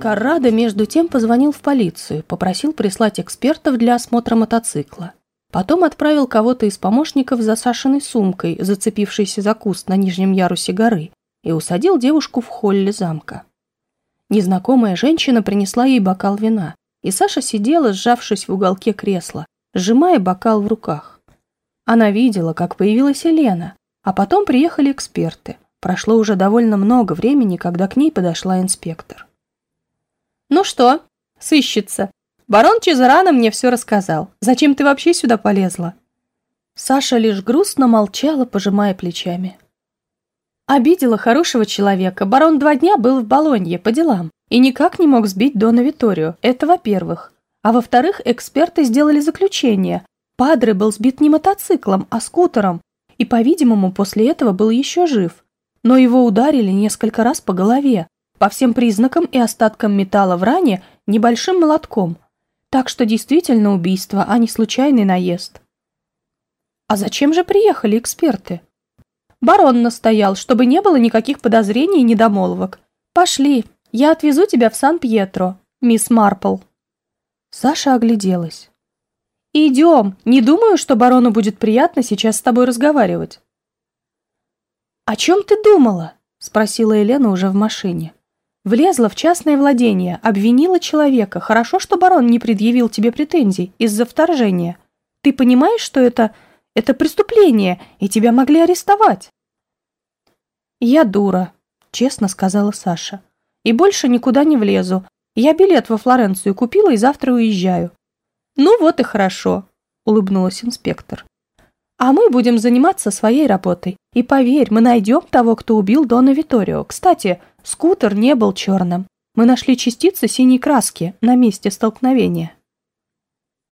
Каррадо между тем позвонил в полицию, попросил прислать экспертов для осмотра мотоцикла. Потом отправил кого-то из помощников за Сашиной сумкой, зацепившейся за куст на нижнем ярусе горы, и усадил девушку в холле замка. Незнакомая женщина принесла ей бокал вина, и Саша сидела, сжавшись в уголке кресла, сжимая бокал в руках. Она видела, как появилась Елена, а потом приехали эксперты. Прошло уже довольно много времени, когда к ней подошла инспектор. «Ну что, сыщется? Барон Чезарано мне все рассказал. Зачем ты вообще сюда полезла?» Саша лишь грустно молчала, пожимая плечами. Обидела хорошего человека. Барон два дня был в Болонье по делам и никак не мог сбить Дона Виторию. Это во-первых. А во-вторых, эксперты сделали заключение. Падре был сбит не мотоциклом, а скутером, и, по-видимому, после этого был еще жив. Но его ударили несколько раз по голове, по всем признакам и остаткам металла в ране небольшим молотком. Так что действительно убийство, а не случайный наезд. А зачем же приехали эксперты? Барон настоял, чтобы не было никаких подозрений и недомолвок. Пошли, я отвезу тебя в Сан-Пьетро, мисс Марпл. Саша огляделась. «Идем! Не думаю, что барону будет приятно сейчас с тобой разговаривать». «О чем ты думала?» — спросила Елена уже в машине. «Влезла в частное владение, обвинила человека. Хорошо, что барон не предъявил тебе претензий из-за вторжения. Ты понимаешь, что это это преступление, и тебя могли арестовать. Я дура, честно сказала Саша. И больше никуда не влезу. Я билет во Флоренцию купила и завтра уезжаю. Ну вот и хорошо, улыбнулась инспектор. А мы будем заниматься своей работой. И поверь, мы найдем того, кто убил Дона Виторио. Кстати, скутер не был черным. Мы нашли частицы синей краски на месте столкновения.